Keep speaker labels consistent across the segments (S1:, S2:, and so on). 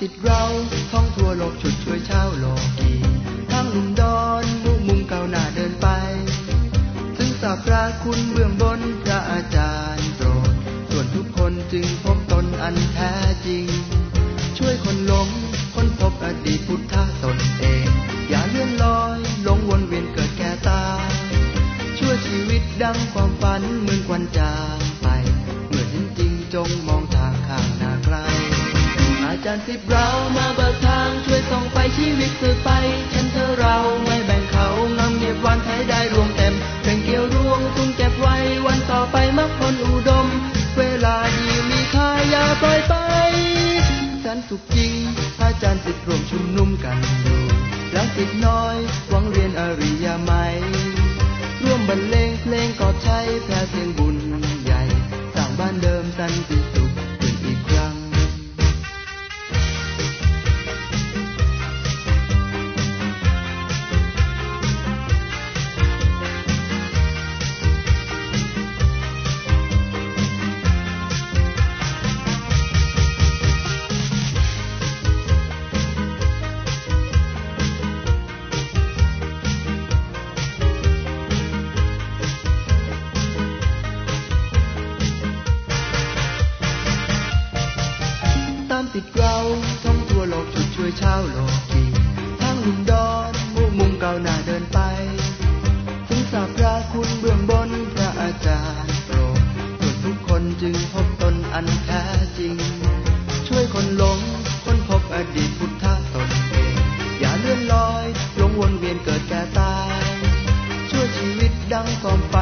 S1: ติดเราท่องทั่วโลกชุดช่วยชาวโลกีทั้งหนุ่มดอนมุมุมเก่าหน้าเดินไป ถึงสาพระคุณเบื้องบนพระอาจารย์โปรด ส่วนทุกคนจึงพบตนอันแท้จริง ช่วยคนหลงคนพบอดีตพุทธตนเอง อย่าเลื่อนลอยหลงวนเวียนเกิดแก่ตายช่วยชีวิตดังความฝันเหมือนควันจางไป เมื่อเห็นจริงจงมองาจารย์สิบเรามาเบิกทางช่วยส่องไปชีวิตสืบไปฉันเธอเราไม่แบ่งเขางำเงียบวันไทยได้รวมเต็มเพลงเกี่ยวรวงตุ้งเก็บไว้วันต่อไปมักผลอุดม เวลาดีมีค่าอย่าปล่อยไปฉันสุขจริงอาจารย์สิบรวมชุมนุมกันอยู่รังสิตน้อยหวังเรียนอริยไหมร่วมบรรเลงเพลงกอบใช้แผ่เสียงบุญใหญ่สร้างบ้านเดิมสันติสุข ชาวโลกีทั้งหนุ่มดอนมุมุมเก่าหน้าเดินไปถึงสาพระคุณเบื้องบนพระอาจารย์โปรดส่วนทุกคนจึงพบตนอันแท้จริง ช่วยคนหลงคนพบอดีตพุทธตนเอง อย่าเลื่อนลอยหลงวนเวียนเกิดแก่ตาย ช่วยชีวิตดังความฝั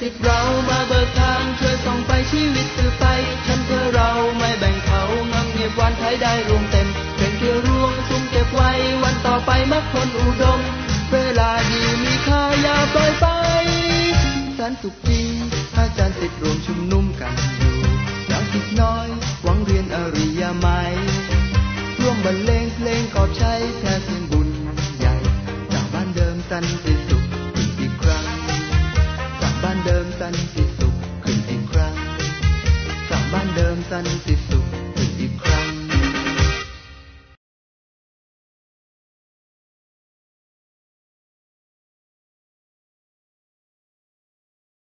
S1: สิทธิ์เรามาเบิกทางช่วยส่องไปชีวิตสืบไปฉันเธอเราไม่แบ่งเขางำเงียบวันไทยได้รวมเต็มเพลงเกี่ยวรวงซุ่มเก็บไว้วันต่อไปมักคนอุดม เวลาดีมีค่าอย่าปล่อยไปสันสุขจริงอาจารย์สิทธิ์รวมชุมนุมกันอยู่รังสิตน้อยหวังเรียนอริยไหมร่วมบรรเลงเพลงกอบใช้แทนเสียงบุญใหญ่จากบ้านเดิมสันติ สันติสุขขึ้นอีกครั้งจากบ้านเดิมสันติสุข